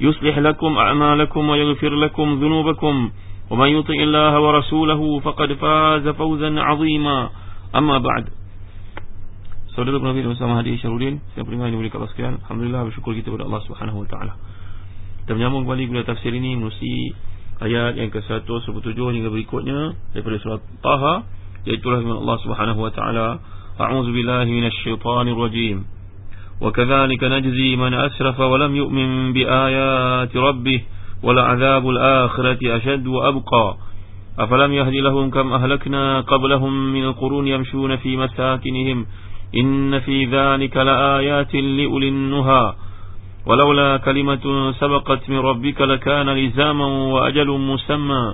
يصلح لكم أعمالكم ويغفر لكم ذنوبكم ومن يطع الله ورسوله فقد فاز فوزا عظيما أما بعد Saudara Nabi bersama Hadi Syarudin Saya beriman yang mulia sekalian Alhamdulillah bersyukur kita kepada Allah Subhanahu Wa Taala. Kita menyambung kembali kepada tafsir ini Menusi ayat yang ke-127 hingga berikutnya Daripada surat Taha Iaitu rahmat Allah Subhanahu Wa Taala. A'udzu billahi minasyaitonir rajim وكذلك نجزي من أسرف ولم يؤمن بآيات ربه ولعذاب الآخرة أشد وأبقى. أفلم يهد لهم كم أهلكنا قبلهم من القرون يمشون في مساكنهم إن في ذلك لآيات لأولي النهى. ولولا كلمة سبقت من ربك لكان لزاما وأجل مسمى.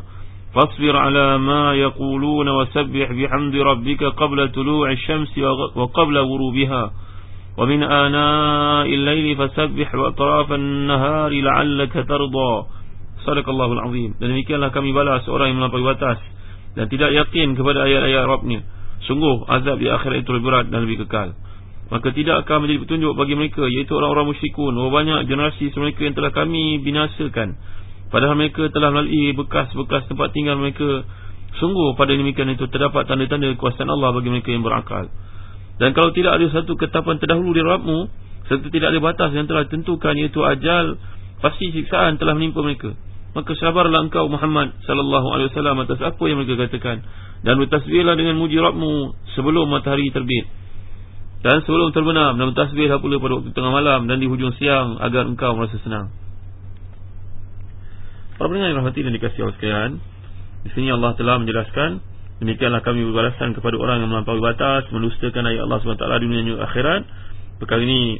فاصبر على ما يقولون وسبح بحمد ربك قبل طلوع الشمس وقبل غروبها. ومن آناء الليل فسبح وأطراف النهار لعلك ترضى صدق الله العظيم dan demikianlah kami balas orang yang melampaui batas dan tidak yakin kepada ayat-ayat Rabbnya sungguh azab di akhirat itu lebih berat dan lebih kekal maka tidak akan menjadi petunjuk bagi mereka iaitu orang-orang musyrikun oh banyak generasi mereka yang telah kami binasakan padahal mereka telah melalui bekas-bekas tempat tinggal mereka sungguh pada demikian itu terdapat tanda-tanda kekuasaan Allah bagi mereka yang berakal dan kalau tidak ada satu ketapan terdahulu di Rabbmu Serta tidak ada batas yang telah ditentukan Iaitu ajal Pasti siksaan telah menimpa mereka. Maka sabarlah engkau Muhammad Sallallahu alaihi wasallam atas apa yang mereka katakan. Dan bertasbihlah dengan muji Rabbmu Sebelum matahari terbit. Dan sebelum terbenam Dan bertasbihlah pula pada waktu tengah malam Dan di hujung siang Agar engkau merasa senang. Para pendengar yang rahmati dan dikasih Allah sekalian Di sini Allah telah menjelaskan Demikianlah kami berbalasan kepada orang yang melampaui batas Melustakan ayat Allah SWT di dunia akhirat. Perkara ini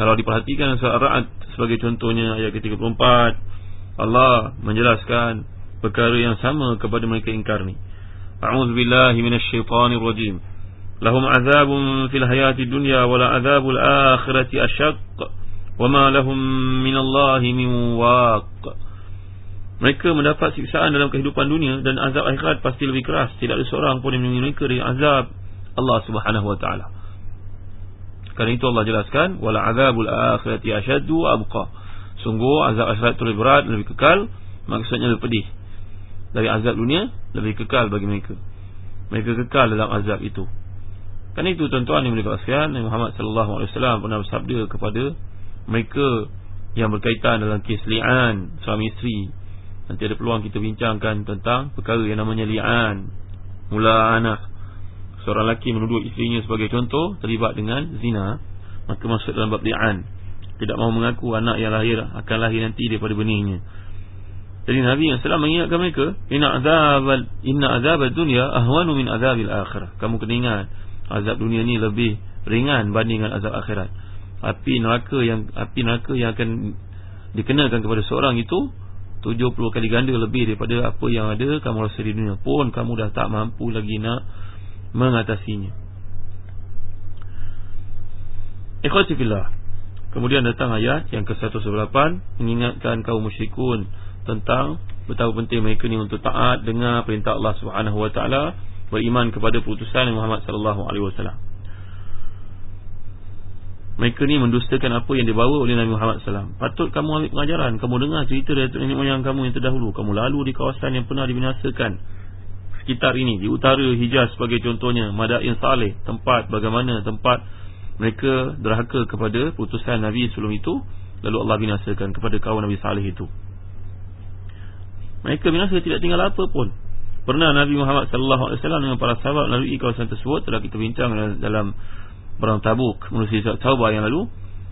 Kalau diperhatikan surat Ra'ad Sebagai contohnya ayat ke-34 Allah menjelaskan Perkara yang sama kepada mereka ingkar ni. A'udzubillahi minasyaitanirrajim Lahum azabun fil hayati dunya Wala azabul akhirati asyaq Wama lahum minallahi min waq mereka mendapat siksaan dalam kehidupan dunia dan azab akhirat pasti lebih keras. Tidak ada seorang pun yang melindungi mereka dari azab Allah Subhanahu wa taala. Karena itu Allah jelaskan wala azabul akhirati asyaddu abqa. Sungguh azab akhirat itu lebih berat, lebih kekal, maksudnya lebih pedih. Dari azab dunia lebih kekal bagi mereka. Mereka kekal dalam azab itu. Karena itu tuan-tuan yang mulia-mulia Nabi Muhammad sallallahu alaihi wasallam pernah bersabda kepada mereka yang berkaitan dalam kes li'an suami isteri Nanti ada peluang kita bincangkan tentang perkara yang namanya li'an. Mula anak. Seorang lelaki menuduh isterinya sebagai contoh Terlibat dengan zina Maka masuk dalam bab li'an. Tidak mahu mengaku anak yang lahir Akan lahir nanti daripada benihnya. Jadi Nabi SAW mengingatkan mereka Inna azab Inna azab dunia Ahwanu min azabil akhir Kamu kena ingat Azab dunia ni lebih ringan Bandingkan azab akhirat. Api neraka yang Api neraka yang akan Dikenakan kepada seorang itu 70 kali ganda lebih daripada apa yang ada kamu rasa di dunia pun kamu dah tak mampu lagi nak mengatasinya. Ikhwati fillah. Kemudian datang ayat yang ke-118 mengingatkan kaum musyrikun tentang betapa penting mereka ni untuk taat dengar perintah Allah Subhanahu wa taala beriman kepada putusan Muhammad sallallahu alaihi wasallam. Mereka ni mendustakan apa yang dibawa oleh Nabi Muhammad SAW Patut kamu ambil pengajaran Kamu dengar cerita dari nenek moyang kamu yang terdahulu. Kamu lalu di kawasan yang pernah dibinasakan. Sekitar ini Di utara Hijaz sebagai contohnya Madain Saleh Tempat bagaimana tempat Mereka derhaka kepada putusan Nabi sebelum itu Lalu Allah binasakan kepada kaum Nabi Saleh itu. Mereka binasa tidak tinggal apa pun. Pernah Nabi Muhammad wasallam dengan para sahabat melalui kawasan tersebut telah kita bincang dalam perang Tabuk melalui surat Taubah yang lalu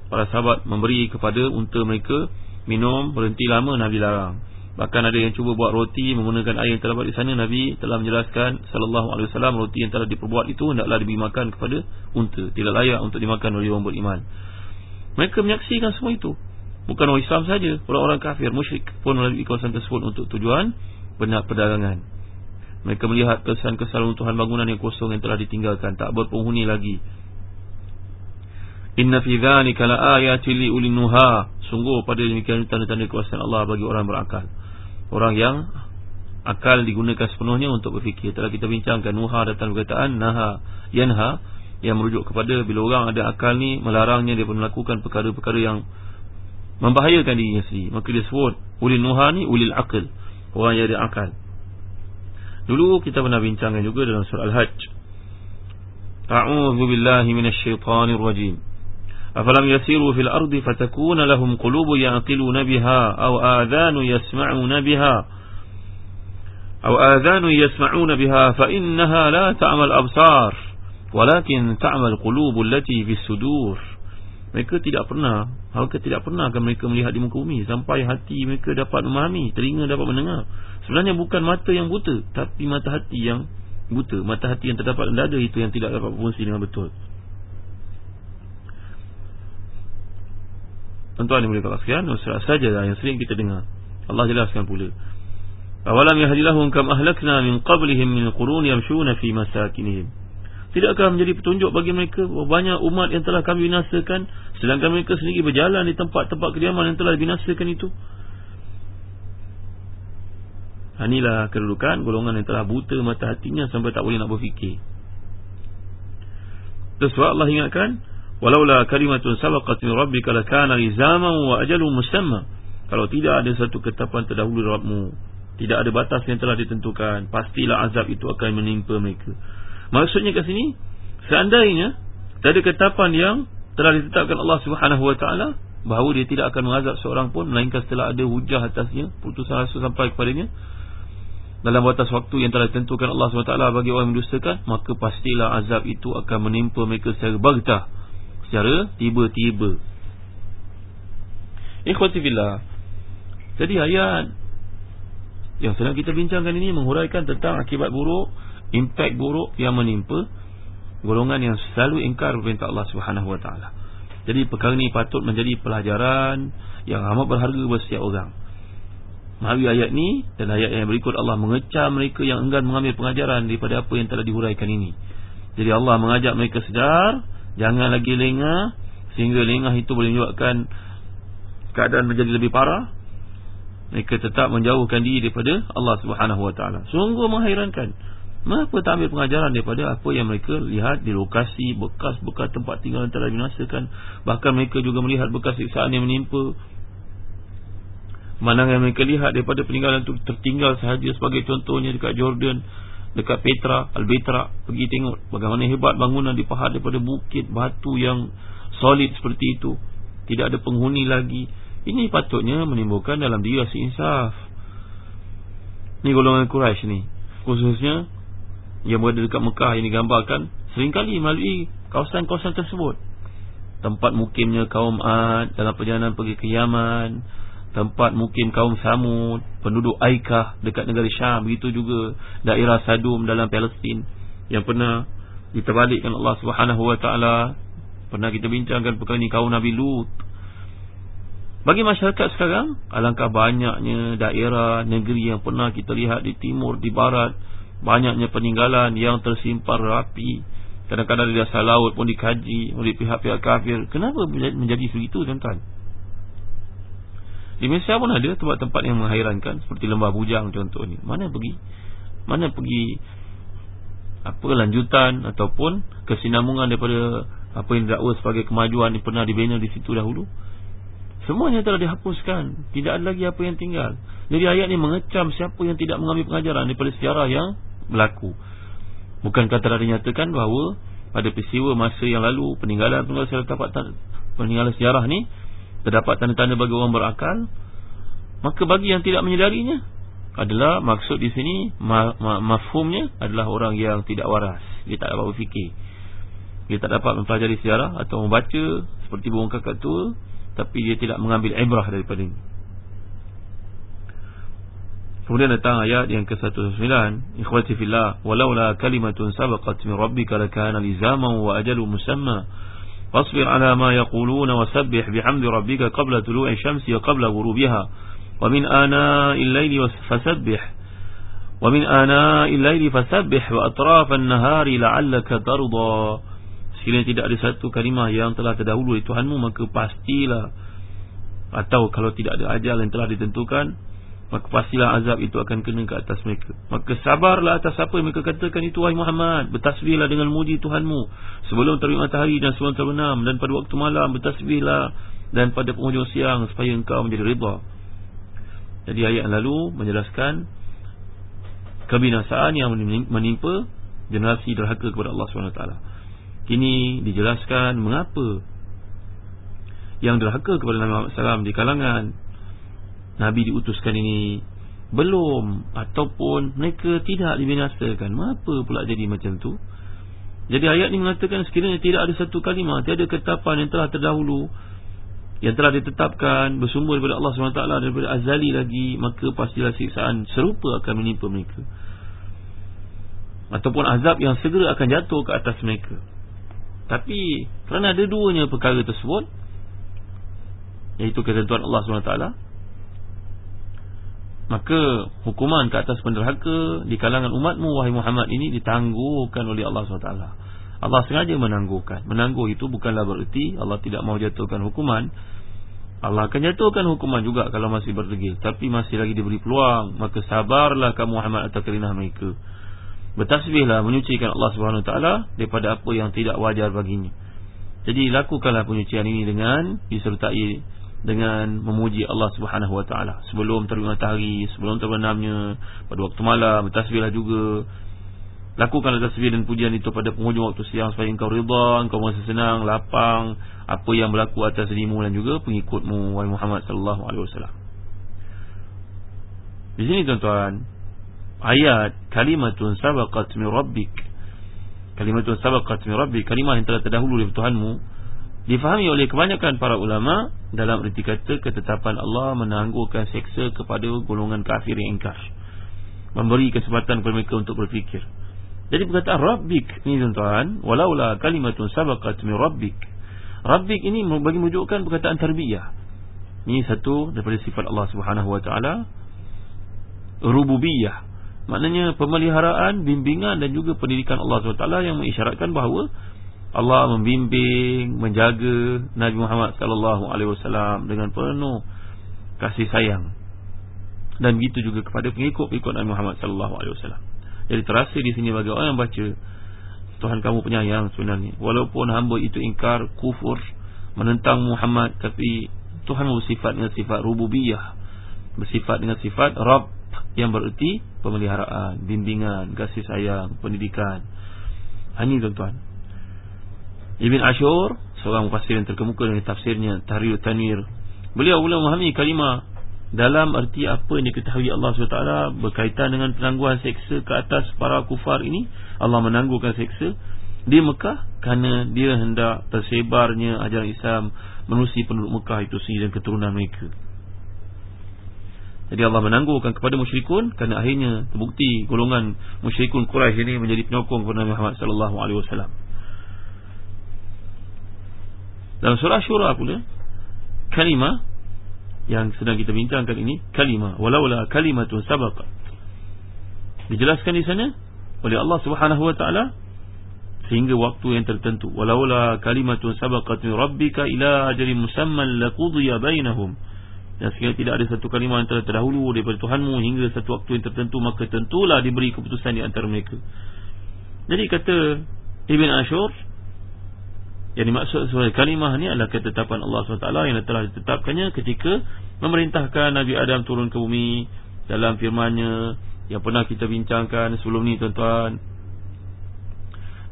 para sahabat memberi kepada unta mereka minum berhenti lama Nabi larang. Bahkan ada yang cuba buat roti menggunakan air yang terdapat di sana Nabi telah menjelaskan sallallahu alaihi wasallam roti yang telah diperbuat itu hendaklah diberi makan kepada unta, tidak layak untuk dimakan oleh orang beriman. Mereka menyaksikan semua itu. Bukan orang Islam saja, orang-orang kafir musyrik pun melalui kawasan tersebut untuk tujuan benar perdagangan. Mereka melihat kesan-kesan runtuhan bangunan yang kosong yang telah ditinggalkan tak berpenghuni lagi. Inna fi dzalika laayatin liulil nuha. Sungguh pada demikian tanda-tanda kuasa Allah bagi orang berakal. Orang yang akal digunakan sepenuhnya untuk berfikir. Telah kita bincangkan nuha datang perkataan naha yanha yang merujuk kepada bila orang ada akal ni melarangnya dia melakukan perkara-perkara yang membahayakan dirinya sendiri maka dia sebut ulil nuha ni ulil akal orang yang ada akal dulu kita pernah bincangkan juga dalam surah al-hajj a'udzu billahi minasyaitonir rajim afalam yasiru fil ardi fatakuna lahum qulubu yaqiluna biha aw adhanu yasma'una biha aw adhanu yasma'una biha fa innaha la ta'mal absar Walakin ta'mal qulubul lati fis sudur. Mereka tidak pernah, mereka tidak pernah akan mereka melihat di muka bumi sampai hati mereka dapat memahami, telinga dapat mendengar. Sebenarnya bukan mata yang buta, tapi mata hati yang buta. Mata hati yang terdapat dada itu yang tidak dapat berfungsi dengan betul. Tuan-tuan yang boleh katakan, surah saja yang sering kita dengar. Allah jelaskan pula. Awalam yahdilahum kam ahlakna min qablihim min qurun yamshuna fi masakinihim. Tidakkah menjadi petunjuk bagi mereka banyak umat yang telah kami binasakan sedangkan mereka sendiri berjalan di tempat-tempat kediaman yang telah dibinasakan itu? Inilah kedudukan golongan yang telah buta mata hatinya sampai tak boleh nak berfikir. Terus Allah ingatkan, walaula kalimatun sabaqat min rabbika lakana lizaman wa ajalun musamma. Kalau tidak ada satu ketetapan terdahulu Rabbmu, tidak ada batas yang telah ditentukan, pastilah azab itu akan menimpa mereka. Maksudnya kat sini Seandainya Tak ada ketetapan yang Telah ditetapkan Allah subhanahu wa ta'ala Bahawa dia tidak akan mengazab seorang pun Melainkan setelah ada hujah atasnya Putusan rasul sampai kepadanya Dalam batas waktu yang telah ditentukan Allah SWT Bagi orang yang mendustakan Maka pastilah azab itu akan menimpa mereka secara bagtah Secara tiba-tiba Ikhwatifillah Jadi ayat Yang sedang kita bincangkan ini Menghuraikan tentang akibat buruk impak buruk yang menimpa golongan yang selalu ingkar perintah Allah Subhanahu. Jadi perkara ini patut menjadi pelajaran yang amat berharga bagi setiap orang. Melalui ayat ini dan ayat yang berikut Allah mengecam mereka yang enggan mengambil pengajaran daripada apa yang telah dihuraikan ini. Jadi Allah mengajak mereka sedar, jangan lagi lengah sehingga lengah itu boleh menyebabkan keadaan menjadi lebih parah. Mereka tetap menjauhkan diri daripada Allah Subhanahu Wa Taala. Sungguh menghairankan. Mengapa tak ambil pengajaran daripada apa yang mereka lihat di lokasi bekas-bekas tempat tinggal yang telah dinasakan Bahkan mereka juga melihat bekas siksaan yang menimpa Mana yang mereka lihat daripada peninggalan itu tertinggal sahaja sebagai contohnya dekat Jordan Dekat Petra, Albetra Pergi tengok bagaimana hebat bangunan dipahat daripada bukit batu yang solid seperti itu. Tidak ada penghuni lagi. Ini patutnya menimbulkan dalam diri rasa insaf. Ini golongan Quraisy ni. Khususnya yang berada dekat Mekah ini gambarkan seringkali melalui kawasan-kawasan tersebut. Tempat mukimnya kaum Ad dalam perjalanan pergi ke Yaman tempat mukim kaum Samud penduduk Aikah dekat negara Syam begitu juga daerah Sadum dalam Palestin yang pernah diterbalikkan Allah Subhanahu Wa Taala. Pernah kita bincangkan perkara ini kaum Nabi Lut. Bagi masyarakat sekarang alangkah banyaknya daerah negeri yang pernah kita lihat di timur di barat Banyaknya peninggalan yang tersimpan rapi. Kadang-kadang di dasar laut pun dikaji oleh pihak-pihak kafir. Kenapa menjadi begitu tuan-tuan? Di Malaysia pun ada tempat-tempat yang menghairankan Seperti lembah bujang contoh ni. Mana pergi? Mana pergi Apa lanjutan Ataupun kesinambungan daripada Apa yang didakwa sebagai kemajuan Yang pernah dibina di situ dahulu? Semuanya telah dihapuskan. Tidak ada lagi apa yang tinggal. Jadi ayat ini mengecam siapa yang tidak mengambil pengajaran Daripada sejarah yang berlaku. Bukan kata telah dinyatakan bahawa Pada peristiwa masa yang lalu Peninggalan-peninggalan sejarah terdapat Peninggalan sejarah ni Terdapat tanda-tanda bagi orang berakal Maka bagi yang tidak menyedarinya adalah maksud di sini ma ma mafhumnya adalah orang yang tidak waras. Dia tak dapat berfikir. Dia tak dapat mempelajari sejarah atau membaca seperti burung kakak tua tapi dia tidak mengambil ibrah daripada ini kemudian datang ayat yang ke-109. Ikhwati fillah walaula kalimatun sabaqat min rabbika lakana lizaman wa ajalu musamma fasbir ala ma yaquluna wasabbih bihamdi rabbika qabla tulu'i syamsi wa qabla ghurubiha ومن آناء الليل فسبح ومن آناء الليل فسبح وأطراف النهار لعلك ترضى Sekiranya tidak ada satu kalimah yang telah terdahulu dari Tuhanmu Maka pastilah Atau kalau tidak ada ajal yang telah ditentukan Maka pastilah azab itu akan kena ke atas mereka. Maka sabarlah atas apa yang mereka katakan itu Wahai Muhammad. Bertasbihlah dengan muji Tuhanmu. Sebelum terbit matahari dan sebelum terbenam Dan pada waktu malam bertasbihlah Dan pada penghujung siang Supaya engkau menjadi ribah jadi ayat lalu menjelaskan kebinasaan yang menimpa generasi derhaka kepada Allah SWT. Kini dijelaskan mengapa yang derhaka kepada Nabi Muhammad SAW di kalangan Nabi diutuskan ini belum ataupun mereka tidak dibinasakan. Mengapa pula jadi macam tu? Jadi ayat ini mengatakan sekiranya tidak ada satu kalimah, tiada ketapan yang telah terdahulu yang telah ditetapkan bersumber daripada Allah SWT daripada azali lagi maka pastilah siksaan serupa akan menimpa mereka ataupun azab yang segera akan jatuh ke atas mereka tapi kerana ada duanya perkara tersebut iaitu ketentuan Allah SWT maka hukuman ke atas penderhaka di kalangan umatmu wahai Muhammad ini ditangguhkan oleh Allah SWT. Allah sengaja menangguhkan. Menangguh itu bukanlah bererti Allah tidak mau jatuhkan hukuman. Allah akan jatuhkan hukuman juga Kalau masih berdegil. Tapi masih lagi diberi peluang Maka sabarlah kamu Muhammad atas kerinah mereka. Bertasbihlah menyucikan Allah SWT Daripada apa yang tidak wajar baginya. Jadi lakukanlah penyucian ini dengan Disertai dengan memuji Allah SWT Sebelum terbit matahari Sebelum terbenamnya Pada waktu malam Bertasbihlah juga Lakukanlah tasbih dan pujian itu pada penghujung waktu siang supaya engkau rida, engkau merasa senang, lapang apa yang berlaku atas dirimu dan juga pengikutmu wahai Muhammad sallallahu alaihi wasallam. Di sini tuan-tuan, ayat kalimatun sabaqat min rabbik. Kalimatun sabaqat min rabbik, kalimah yang telah terdahulu dari Tuhanmu difahami oleh kebanyakan para ulama dalam erti kata ketetapan Allah menangguhkan seksa kepada golongan kafir yang ingkar. Memberi kesempatan kepada mereka untuk berfikir. Jadi perkataan Rabbik ni tuan-tuan Walaula kalimatun sabaqat min Rabbik Rabbik ini bagi menunjukkan perkataan tarbiyah Ini satu daripada sifat Allah subhanahu wa ta'ala Rububiyah Maknanya pemeliharaan, bimbingan dan juga pendidikan Allah SWT Yang mengisyaratkan bahawa Allah membimbing, menjaga Nabi Muhammad SAW Dengan penuh kasih sayang. Dan begitu juga kepada pengikut-pengikut Nabi Muhammad SAW jadi terasa di sini bagi orang yang baca Tuhan kamu penyayang sebenarnya. Walaupun hamba itu ingkar kufur Menentang Muhammad Tapi Tuhan bersifat dengan sifat rububiyah Bersifat dengan sifat Rabb Yang bererti pemeliharaan Bimbingan, kasih sayang, pendidikan. Ini tuan-tuan Ibn Ashur Seorang mufassir yang terkemuka dengan tafsirnya Tahrir Tanwir Beliau boleh memahami kalimah dalam arti apa yang diketahui Allah SWT berkaitan dengan penangguhan seksa ke atas para kufar ini. Allah menangguhkan seksa di Mekah kerana dia hendak tersebarnya ajaran Islam menusi penduduk Mekah itu sendiri dan keturunan mereka. Jadi Allah menangguhkan kepada musyrikun kerana akhirnya terbukti golongan musyrikun Quraisy ini menjadi penyokong kepada Nabi Muhammad sallallahu alaihi wasallam. Dalam surah Syura pula kalimah yang sedang kita bincangkan ini kalimah. Walaula kalimatun sabaqat dijelaskan di sana oleh Allah Subhanahu wa taala sehingga waktu yang tertentu. Walaula kalimatun sabaqat min rabbika ila ajalin musamman laqudiya bainahum. Dan sehingga tidak ada satu kalimah yang terdahulu daripada Tuhanmu hingga satu waktu yang tertentu maka tentulah diberi keputusan di antara mereka. Jadi kata Ibn Ashur yang dimaksud sebagai kalimah ni adalah ketetapan Allah SWT yang telah ditetapkannya ketika memerintahkan Nabi Adam turun ke bumi dalam firmannya yang pernah kita bincangkan sebelum ni tuan-tuan.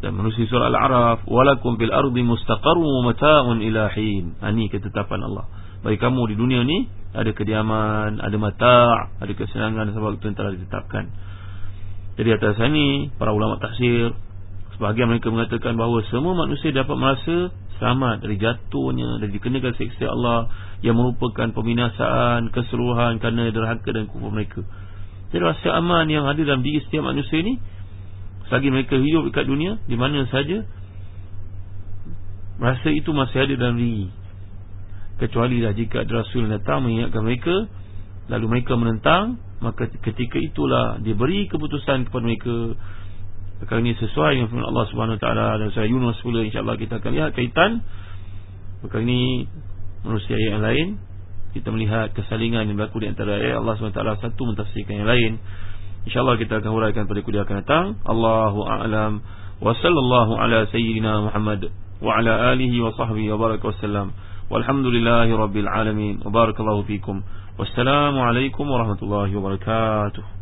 Dan manusia surah Al-A'raf walakum fil ardi mustaqarrun wa mata'un ila hin. Ini ha, ketetapan Allah. Bagi kamu di dunia ni ada kediaman, ada mata', ada kesenangan sebab itu yang telah ditetapkan. Jadi atas ini para ulama tafsir sebahagian mereka mengatakan bahawa semua manusia dapat merasa selamat dari jatuhnya dari dikenakan seksa Allah yang merupakan peminasaan keseluruhan kerana derhaka dan kufur mereka. Jadi rasa aman yang ada dalam diri setiap manusia ini selagi mereka hidup dekat dunia di mana saja rasa itu masih ada dalam diri. Kecuali dah jika rasul datang mengingatkan mereka lalu mereka menentang maka ketika itulah dia beri keputusan kepada mereka perkara ini sesuai dengan firman Allah Subhanahu Taala dan surah Yunus pula insyaallah kita akan lihat kaitan perkara ini manusia yang lain. Kita melihat kesalingan yang berlaku di antara ayat Allah Taala satu mentafsirkan yang lain. Insyaallah kita akan huraikan pada kuliah akan datang. Allahu a'lam. Wa sallallahu ala sayyidina Muhammad wa ala alihi wa sahbihi wa baraka wasallam walhamdulillahi rabbil alamin. Wa barakallahu fikum. Wassalamu alaikum warahmatullahi wabarakatuh